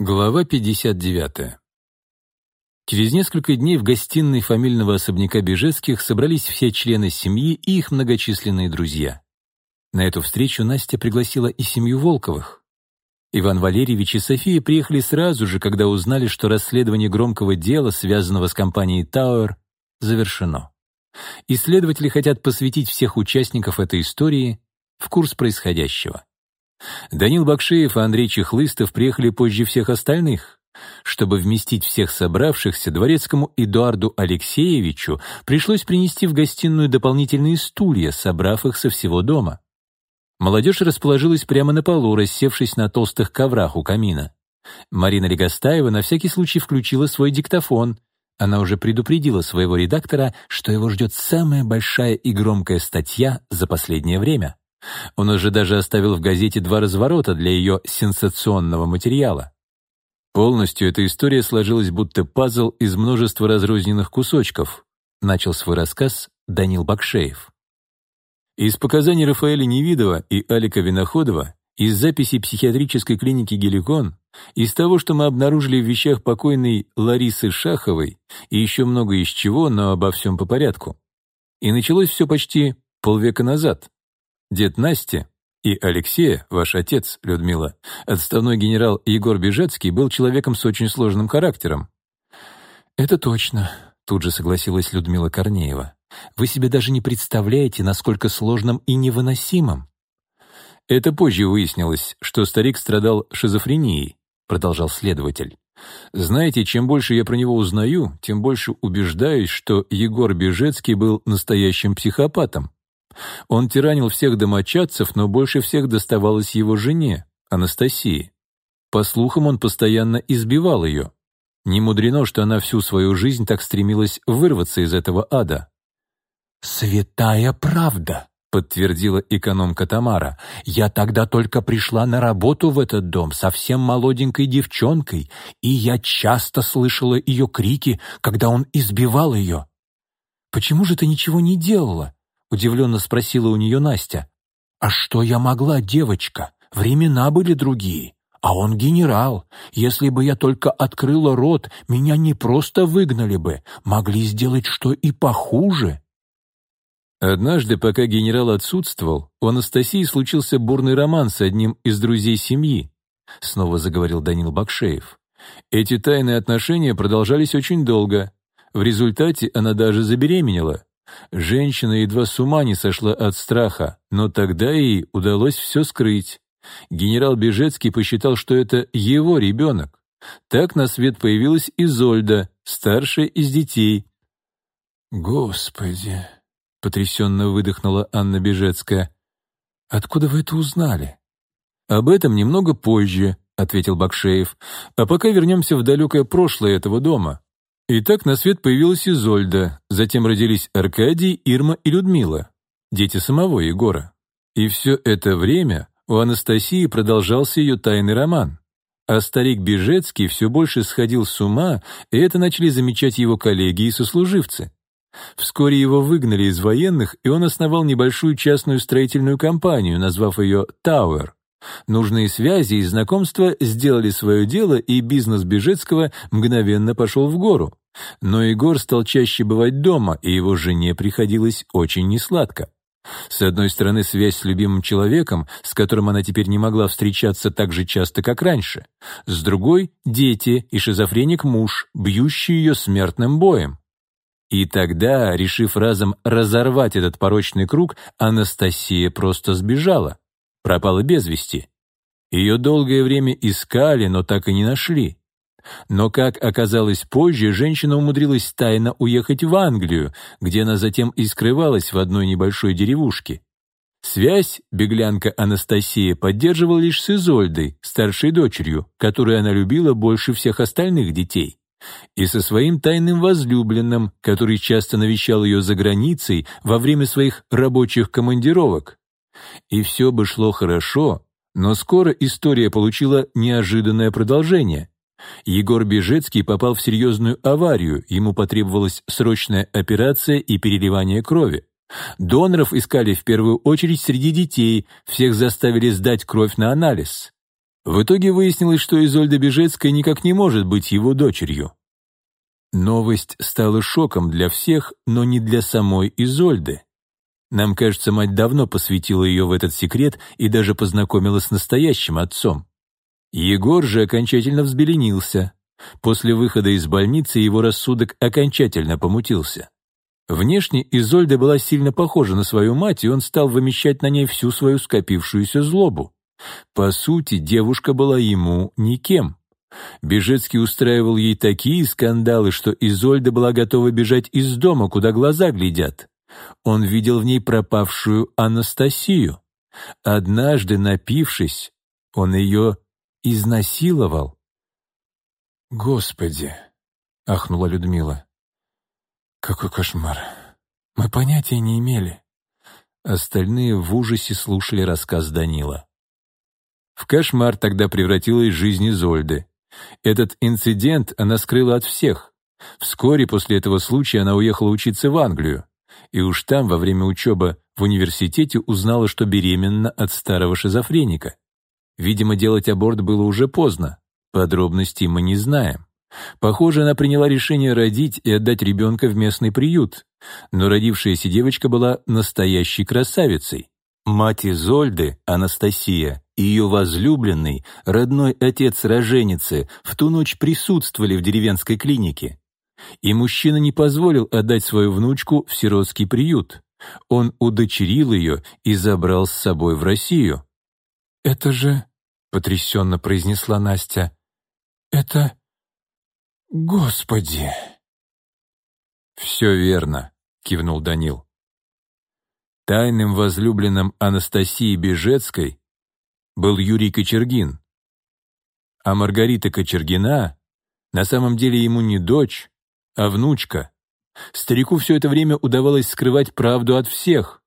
Глава 59. Через несколько дней в гостиной фамильного особняка Бежецких собрались все члены семьи и их многочисленные друзья. На эту встречу Настя пригласила и семью Волковых. Иван Валерьевич и София приехали сразу же, когда узнали, что расследование громкого дела, связанного с компанией Тауэр, завершено. Исследователи хотят посвятить всех участников этой истории в курс происходящего. Данил Бакшеев и Андрей Чехлыстов приехали позже всех остальных. Чтобы вместить всех собравшихся, дворецкому Эдуарду Алексеевичу пришлось принести в гостиную дополнительные стулья, собрав их со всего дома. Молодежь расположилась прямо на полу, рассевшись на толстых коврах у камина. Марина Легостаева на всякий случай включила свой диктофон. Она уже предупредила своего редактора, что его ждет самая большая и громкая статья за последнее время. Он уже даже оставил в газете два разворота для ее сенсационного материала. Полностью эта история сложилась будто пазл из множества разрозненных кусочков, начал свой рассказ Данил Бакшеев. Из показаний Рафаэля Невидова и Алика Виноходова, из записей психиатрической клиники «Геликон», из того, что мы обнаружили в вещах покойной Ларисы Шаховой и еще много из чего, но обо всем по порядку. И началось все почти полвека назад. Дед Насти и Алексея, ваш отец, Людмила, отставной генерал Егор Бежецкий, был человеком с очень сложным характером. «Это точно», — тут же согласилась Людмила Корнеева. «Вы себе даже не представляете, насколько сложным и невыносимым». «Это позже выяснилось, что старик страдал шизофренией», — продолжал следователь. «Знаете, чем больше я про него узнаю, тем больше убеждаюсь, что Егор Бежецкий был настоящим психопатом. Он тиранил всех домочадцев, но больше всех доставалось его жене, Анастасии. По слухам, он постоянно избивал ее. Не мудрено, что она всю свою жизнь так стремилась вырваться из этого ада. «Святая правда», — подтвердила экономка Тамара. «Я тогда только пришла на работу в этот дом совсем молоденькой девчонкой, и я часто слышала ее крики, когда он избивал ее». «Почему же ты ничего не делала?» Удивленно спросила у нее Настя. «А что я могла, девочка? Времена были другие. А он генерал. Если бы я только открыла рот, меня не просто выгнали бы, могли сделать что и похуже». Однажды, пока генерал отсутствовал, у Анастасии случился бурный роман с одним из друзей семьи, снова заговорил Данил Бакшеев. Эти тайные отношения продолжались очень долго. В результате она даже забеременела. Женщина едва с ума не сошла от страха, но тогда ей удалось все скрыть. Генерал Бежецкий посчитал, что это его ребенок. Так на свет появилась Изольда, старшая из детей. «Господи!» — потрясенно выдохнула Анна Бежецкая. «Откуда вы это узнали?» «Об этом немного позже», — ответил Бакшеев. «А пока вернемся в далекое прошлое этого дома. И так на свет появилась Изольда, затем родились Аркадий, Ирма и Людмила, дети самого Егора. И все это время у Анастасии продолжался ее тайный роман. А старик Бежецкий все больше сходил с ума, и это начали замечать его коллеги и сослуживцы. Вскоре его выгнали из военных, и он основал небольшую частную строительную компанию, назвав ее «Тауэр». Нужные связи и знакомства сделали свое дело, и бизнес Бежецкого мгновенно пошел в гору. Но Егор стал чаще бывать дома, и его жене приходилось очень несладко. С одной стороны, связь с любимым человеком, с которым она теперь не могла встречаться так же часто, как раньше. С другой — дети и шизофреник-муж, бьющий ее смертным боем. И тогда, решив разом разорвать этот порочный круг, Анастасия просто сбежала пропала без вести. Ее долгое время искали, но так и не нашли. Но, как оказалось позже, женщина умудрилась тайно уехать в Англию, где она затем и скрывалась в одной небольшой деревушке. Связь беглянка Анастасия поддерживала лишь с Изольдой, старшей дочерью, которую она любила больше всех остальных детей, и со своим тайным возлюбленным, который часто навещал ее за границей во время своих рабочих командировок. И все бы шло хорошо, но скоро история получила неожиданное продолжение. Егор Бежецкий попал в серьезную аварию, ему потребовалась срочная операция и переливание крови. Доноров искали в первую очередь среди детей, всех заставили сдать кровь на анализ. В итоге выяснилось, что Изольда Бежецкая никак не может быть его дочерью. Новость стала шоком для всех, но не для самой Изольды. Нам кажется, мать давно посвятила ее в этот секрет и даже познакомила с настоящим отцом. Егор же окончательно взбеленился. После выхода из больницы его рассудок окончательно помутился. Внешне Изольда была сильно похожа на свою мать, и он стал вымещать на ней всю свою скопившуюся злобу. По сути, девушка была ему никем. Бежецкий устраивал ей такие скандалы, что Изольда была готова бежать из дома, куда глаза глядят. Он видел в ней пропавшую Анастасию. Однажды, напившись, он ее изнасиловал. «Господи!» — ахнула Людмила. «Какой кошмар! Мы понятия не имели». Остальные в ужасе слушали рассказ Данила. В кошмар тогда превратилась жизнь Изольды. Этот инцидент она скрыла от всех. Вскоре после этого случая она уехала учиться в Англию. И уж там, во время учебы в университете, узнала, что беременна от старого шизофреника. Видимо, делать аборт было уже поздно. Подробностей мы не знаем. Похоже, она приняла решение родить и отдать ребенка в местный приют. Но родившаяся девочка была настоящей красавицей. Мать Изольды, Анастасия, и ее возлюбленный, родной отец роженицы, в ту ночь присутствовали в деревенской клинике. И мужчина не позволил отдать свою внучку в сиротский приют. Он удочерил ее и забрал с собой в Россию. «Это же...» — потрясенно произнесла Настя. «Это... Господи!» «Все верно», — кивнул Данил. Тайным возлюбленным Анастасии Бежецкой был Юрий Кочергин. А Маргарита Кочергина на самом деле ему не дочь, а внучка. Старику все это время удавалось скрывать правду от всех.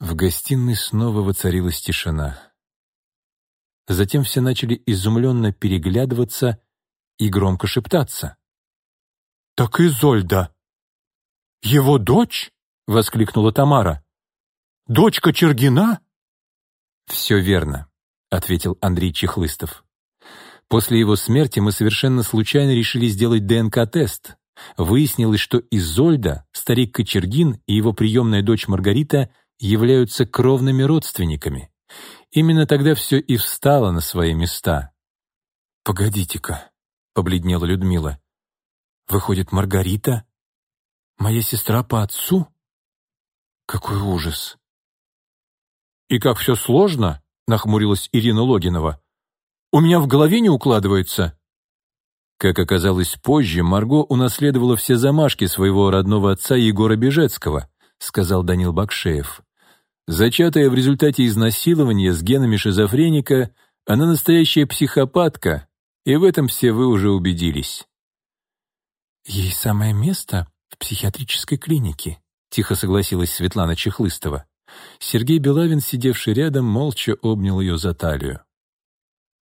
В гостиной снова воцарилась тишина. Затем все начали изумленно переглядываться и громко шептаться. «Так Изольда! Его дочь?» — воскликнула Тамара. «Дочка Чергина?» «Все верно», — ответил Андрей Чехлыстов. «После его смерти мы совершенно случайно решили сделать ДНК-тест. Выяснилось, что Изольда, старик Кочергин и его приемная дочь Маргарита являются кровными родственниками. Именно тогда все и встало на свои места. «Погодите-ка», — побледнела Людмила. «Выходит, Маргарита? Моя сестра по отцу? Какой ужас!» «И как все сложно?» — нахмурилась Ирина Логинова. «У меня в голове не укладывается». Как оказалось позже, Марго унаследовала все замашки своего родного отца Егора Бежецкого, сказал Данил Бакшеев. Зачатая в результате изнасилования с генами шизофреника, она настоящая психопатка, и в этом все вы уже убедились. «Ей самое место в психиатрической клинике», — тихо согласилась Светлана Чехлыстова. Сергей Белавин, сидевший рядом, молча обнял ее за талию.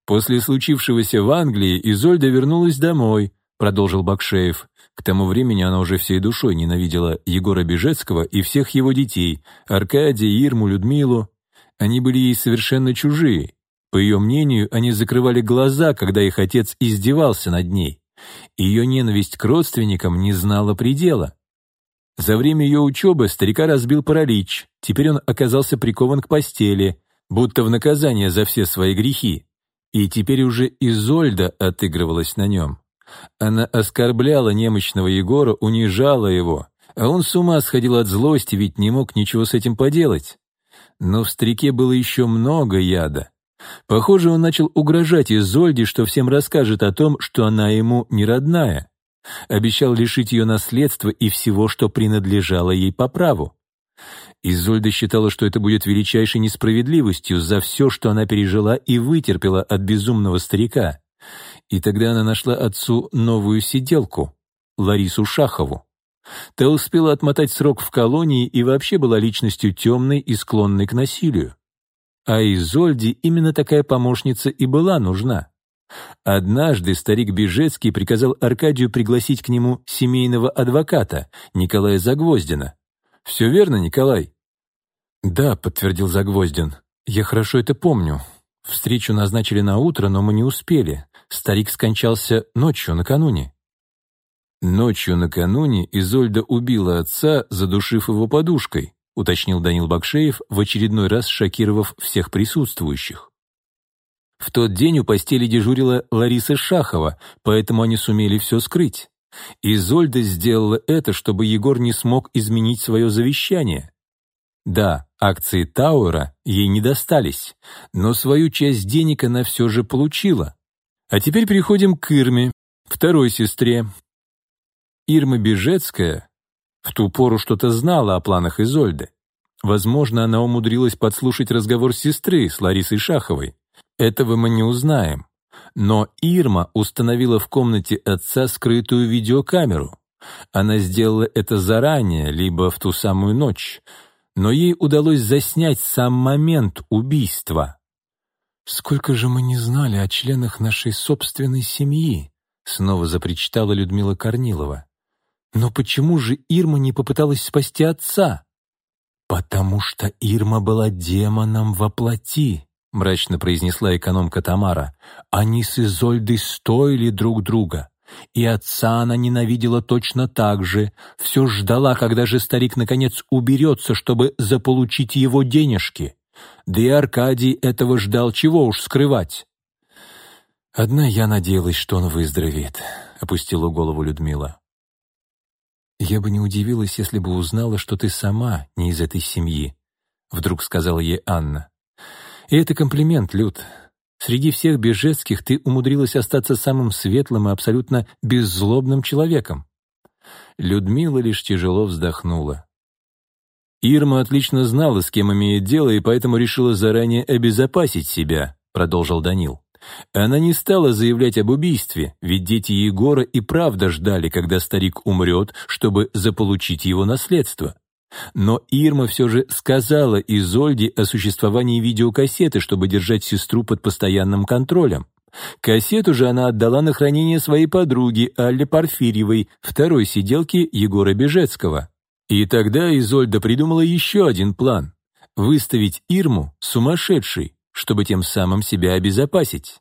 «После случившегося в Англии Изольда вернулась домой», — продолжил Бакшеев. К тому времени она уже всей душой ненавидела Егора Бежецкого и всех его детей, Аркадия, Ирму, Людмилу. Они были ей совершенно чужие. По ее мнению, они закрывали глаза, когда их отец издевался над ней. Ее ненависть к родственникам не знала предела. За время ее учебы старика разбил паралич, теперь он оказался прикован к постели, будто в наказание за все свои грехи. И теперь уже Изольда отыгрывалась на нем. Она оскорбляла немощного Егора, унижала его, а он с ума сходил от злости, ведь не мог ничего с этим поделать. Но в старике было еще много яда. Похоже, он начал угрожать Изольде, что всем расскажет о том, что она ему не родная. Обещал лишить ее наследства и всего, что принадлежало ей по праву. Изольда считала, что это будет величайшей несправедливостью за все, что она пережила и вытерпела от безумного старика. И тогда она нашла отцу новую сиделку, Ларису Шахову. Та успела отмотать срок в колонии и вообще была личностью темной и склонной к насилию. А Изольде именно такая помощница и была нужна. Однажды старик Бежецкий приказал Аркадию пригласить к нему семейного адвоката, Николая Загвоздина. «Все верно, Николай?» «Да», — подтвердил Загвоздин. «Я хорошо это помню. Встречу назначили на утро, но мы не успели. Старик скончался ночью накануне. Ночью накануне Изольда убила отца, задушив его подушкой, уточнил Данил Бакшеев, в очередной раз шокировав всех присутствующих. В тот день у постели дежурила Лариса Шахова, поэтому они сумели все скрыть. Изольда сделала это, чтобы Егор не смог изменить свое завещание. Да, акции Тауэра ей не достались, но свою часть денег она все же получила. А теперь переходим к Ирме, второй сестре. Ирма Бежецкая в ту пору что-то знала о планах Изольды. Возможно, она умудрилась подслушать разговор сестры с Ларисой Шаховой. Этого мы не узнаем. Но Ирма установила в комнате отца скрытую видеокамеру. Она сделала это заранее, либо в ту самую ночь, но ей удалось заснять сам момент убийства. «Сколько же мы не знали о членах нашей собственной семьи?» — снова запричитала Людмила Корнилова. «Но почему же Ирма не попыталась спасти отца?» «Потому что Ирма была демоном во плоти», — мрачно произнесла экономка Тамара. «Они с Изольдой стоили друг друга. И отца она ненавидела точно так же, все ждала, когда же старик наконец уберется, чтобы заполучить его денежки. Да и Аркадий этого ждал, чего уж скрывать. «Одна я надеялась, что он выздоровеет», — опустила голову Людмила. «Я бы не удивилась, если бы узнала, что ты сама не из этой семьи», — вдруг сказала ей Анна. «И это комплимент, Люд. Среди всех бежецких ты умудрилась остаться самым светлым и абсолютно беззлобным человеком». Людмила лишь тяжело вздохнула. Ирма отлично знала, с кем имеет дело, и поэтому решила заранее обезопасить себя, продолжил Данил. Она не стала заявлять об убийстве, ведь дети Егора и правда ждали, когда старик умрет, чтобы заполучить его наследство. Но Ирма все же сказала Изольде о существовании видеокассеты, чтобы держать сестру под постоянным контролем. Кассету же она отдала на хранение своей подруге Алле Порфирьевой, второй сиделке Егора Бежецкого. И тогда Изольда придумала еще один план — выставить Ирму сумасшедшей, чтобы тем самым себя обезопасить.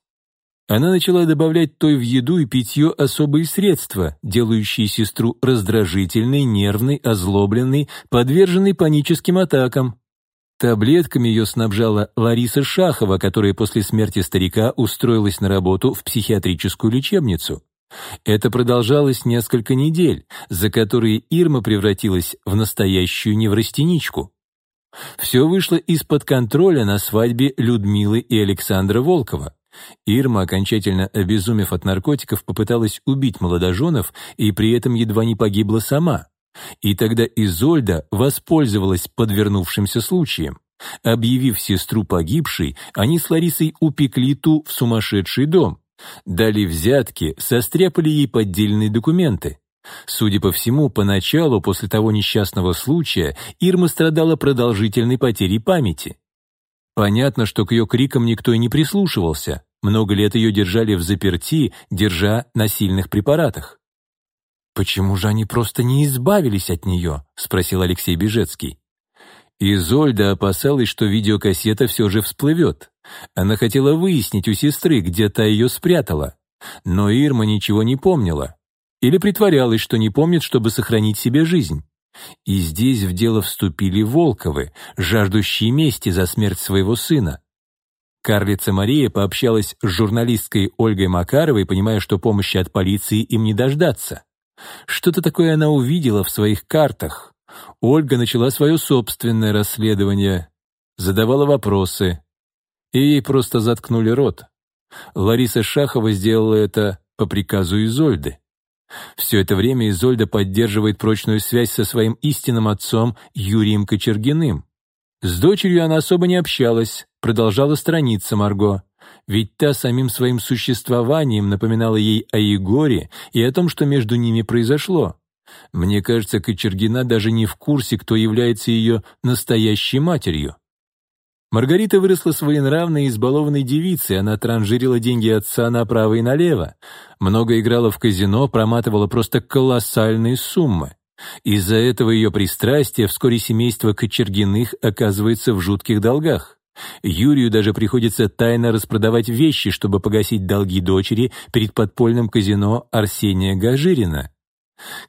Она начала добавлять той в еду и питье особые средства, делающие сестру раздражительной, нервной, озлобленной, подверженной паническим атакам. Таблетками ее снабжала Лариса Шахова, которая после смерти старика устроилась на работу в психиатрическую лечебницу. Это продолжалось несколько недель, за которые Ирма превратилась в настоящую неврастеничку. Все вышло из-под контроля на свадьбе Людмилы и Александра Волкова. Ирма, окончательно обезумев от наркотиков, попыталась убить молодоженов и при этом едва не погибла сама. И тогда Изольда воспользовалась подвернувшимся случаем. Объявив сестру погибшей, они с Ларисой упекли ту в сумасшедший дом. Дали взятки, состряпали ей поддельные документы. Судя по всему, поначалу, после того несчастного случая, Ирма страдала продолжительной потерей памяти. Понятно, что к ее крикам никто и не прислушивался. Много лет ее держали в заперти, держа на сильных препаратах. «Почему же они просто не избавились от нее?» — спросил Алексей Бежецкий. Изольда опасалась, что видеокассета все же всплывет. Она хотела выяснить у сестры, где та ее спрятала. Но Ирма ничего не помнила. Или притворялась, что не помнит, чтобы сохранить себе жизнь. И здесь в дело вступили Волковы, жаждущие мести за смерть своего сына. Карлица Мария пообщалась с журналисткой Ольгой Макаровой, понимая, что помощи от полиции им не дождаться. Что-то такое она увидела в своих картах. Ольга начала свое собственное расследование, задавала вопросы, и ей просто заткнули рот. Лариса Шахова сделала это по приказу Изольды. Все это время Изольда поддерживает прочную связь со своим истинным отцом Юрием Кочергиным. С дочерью она особо не общалась, продолжала страниться Марго, ведь та самим своим существованием напоминала ей о Егоре и о том, что между ними произошло. Мне кажется, Кочергина даже не в курсе, кто является ее настоящей матерью. Маргарита выросла своенравной и избалованной девицей, она транжирила деньги отца направо и налево, много играла в казино, проматывала просто колоссальные суммы. Из-за этого ее пристрастия вскоре семейство Кочергиных оказывается в жутких долгах. Юрию даже приходится тайно распродавать вещи, чтобы погасить долги дочери перед подпольным казино Арсения Гажирина.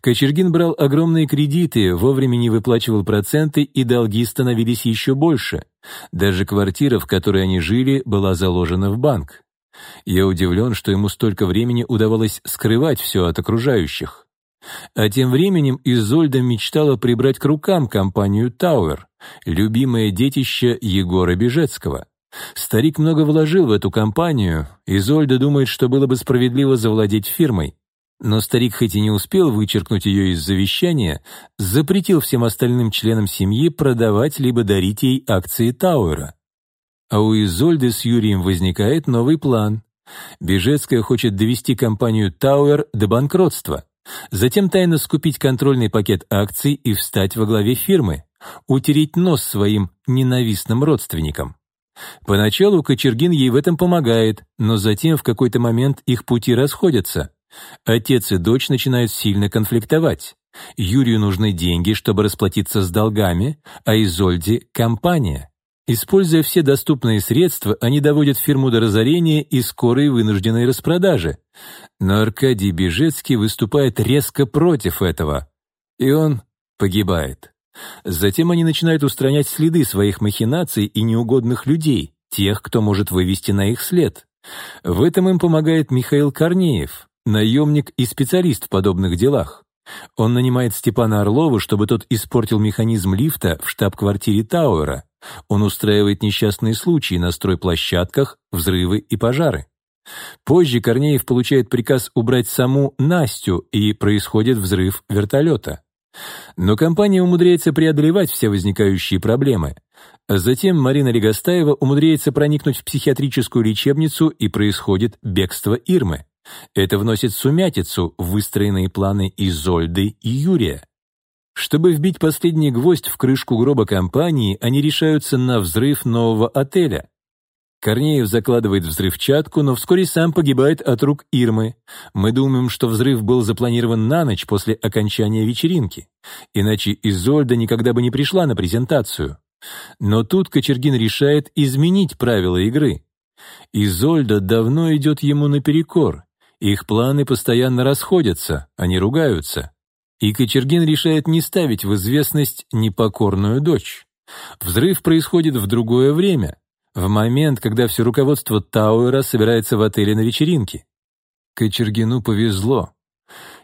Кочергин брал огромные кредиты, вовремя не выплачивал проценты, и долги становились еще больше. Даже квартира, в которой они жили, была заложена в банк. Я удивлен, что ему столько времени удавалось скрывать все от окружающих. А тем временем Изольда мечтала прибрать к рукам компанию «Тауэр», любимое детище Егора Бежецкого. Старик много вложил в эту компанию, Изольда думает, что было бы справедливо завладеть фирмой. Но старик хоть и не успел вычеркнуть ее из завещания, запретил всем остальным членам семьи продавать либо дарить ей акции Тауэра. А у Изольды с Юрием возникает новый план. Бежецкая хочет довести компанию Тауэр до банкротства, затем тайно скупить контрольный пакет акций и встать во главе фирмы, утереть нос своим ненавистным родственникам. Поначалу Кочергин ей в этом помогает, но затем в какой-то момент их пути расходятся. Отец и дочь начинают сильно конфликтовать. Юрию нужны деньги, чтобы расплатиться с долгами, а Изольде — компания. Используя все доступные средства, они доводят фирму до разорения и скорой вынужденной распродажи. Но Аркадий Бежецкий выступает резко против этого, и он погибает. Затем они начинают устранять следы своих махинаций и неугодных людей, тех, кто может вывести на их след. В этом им помогает Михаил Корнеев, наемник и специалист в подобных делах. Он нанимает Степана Орлова, чтобы тот испортил механизм лифта в штаб-квартире Тауэра. Он устраивает несчастные случаи на стройплощадках, взрывы и пожары. Позже Корнеев получает приказ убрать саму Настю, и происходит взрыв вертолета. Но компания умудряется преодолевать все возникающие проблемы. Затем Марина Легостаева умудряется проникнуть в психиатрическую лечебницу, и происходит бегство Ирмы. Это вносит сумятицу в выстроенные планы Изольды и Юрия. Чтобы вбить последний гвоздь в крышку гроба компании, они решаются на взрыв нового отеля. Корнеев закладывает взрывчатку, но вскоре сам погибает от рук Ирмы. Мы думаем, что взрыв был запланирован на ночь после окончания вечеринки. Иначе Изольда никогда бы не пришла на презентацию. Но тут Кочергин решает изменить правила игры. Изольда давно идет ему наперекор. Их планы постоянно расходятся, они ругаются. И Кочергин решает не ставить в известность непокорную дочь. Взрыв происходит в другое время, в момент, когда все руководство Тауэра собирается в отеле на вечеринке. Кочергину повезло.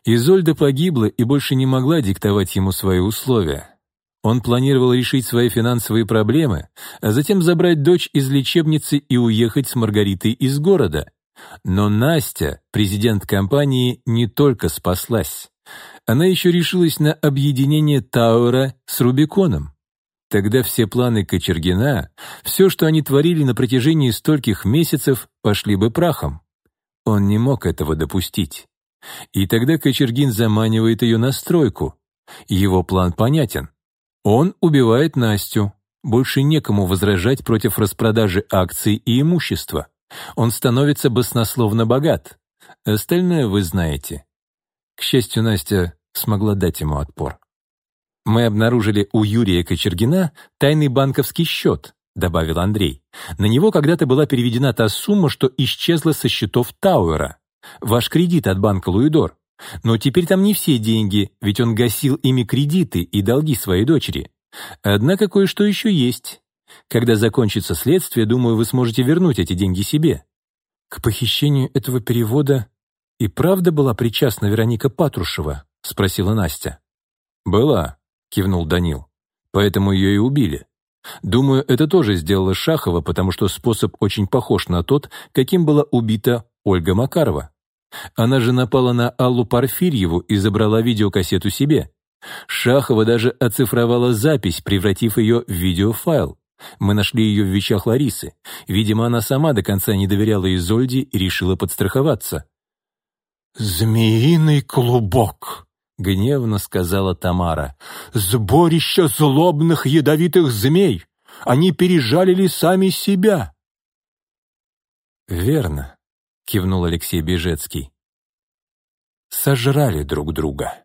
Изольда погибла и больше не могла диктовать ему свои условия. Он планировал решить свои финансовые проблемы, а затем забрать дочь из лечебницы и уехать с Маргаритой из города. Но Настя, президент компании, не только спаслась. Она еще решилась на объединение Тауэра с Рубиконом. Тогда все планы Кочергина, все, что они творили на протяжении стольких месяцев, пошли бы прахом. Он не мог этого допустить. И тогда Кочергин заманивает ее на стройку. Его план понятен. Он убивает Настю. Больше некому возражать против распродажи акций и имущества. Он становится баснословно богат. Остальное вы знаете. К счастью, Настя смогла дать ему отпор. «Мы обнаружили у Юрия Кочергина тайный банковский счет», — добавил Андрей. «На него когда-то была переведена та сумма, что исчезла со счетов Тауэра. Ваш кредит от банка Луидор. Но теперь там не все деньги, ведь он гасил ими кредиты и долги своей дочери. Однако кое-что еще есть. Когда закончится следствие, думаю, вы сможете вернуть эти деньги себе». К похищению этого перевода и правда была причастна Вероника Патрушева? спросила Настя. Была, кивнул Данил. Поэтому ее и убили. Думаю, это тоже сделала Шахова, потому что способ очень похож на тот, каким была убита Ольга Макарова. Она же напала на Аллу Порфирьеву и забрала видеокассету себе. Шахова даже оцифровала запись, превратив ее в видеофайл. Мы нашли ее в вещах Ларисы. Видимо, она сама до конца не доверяла Изольде и решила подстраховаться. «Змеиный клубок!» — гневно сказала Тамара. «Сборище злобных ядовитых змей! Они пережалили сами себя!» «Верно», — кивнул Алексей Бежецкий. «Сожрали друг друга».